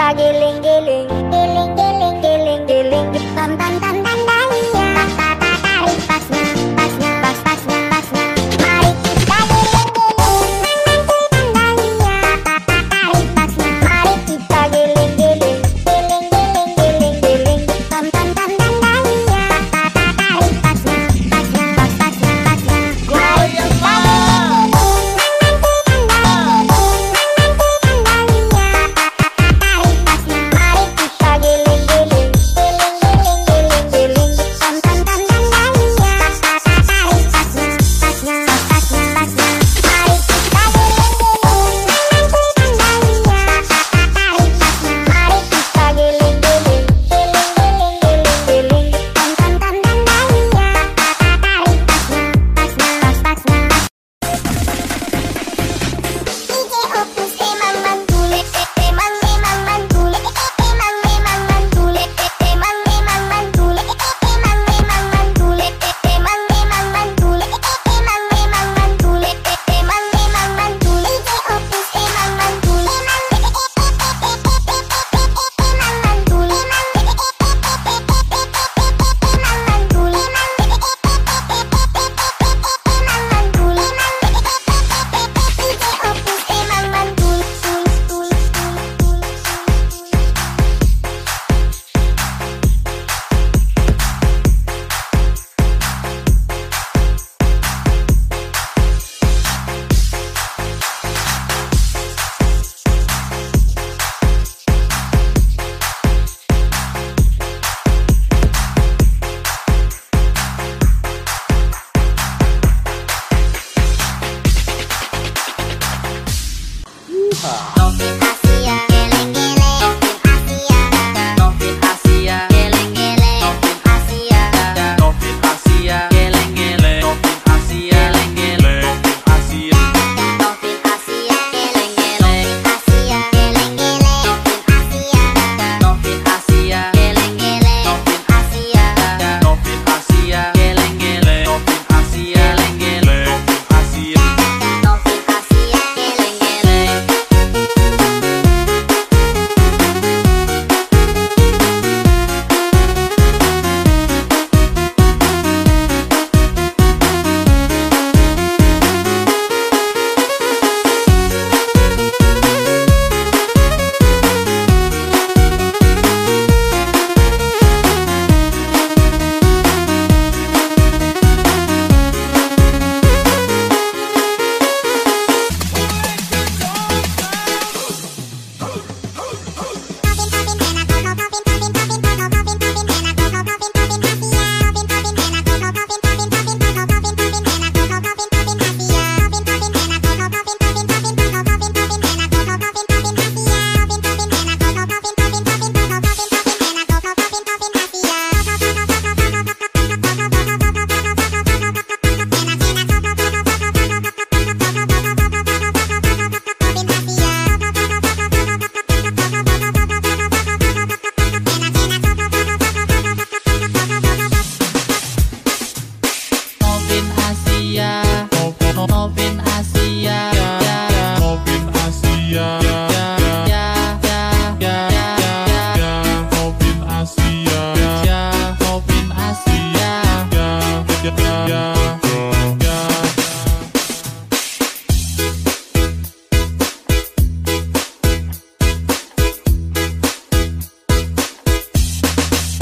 I get tagiling Yeehaw.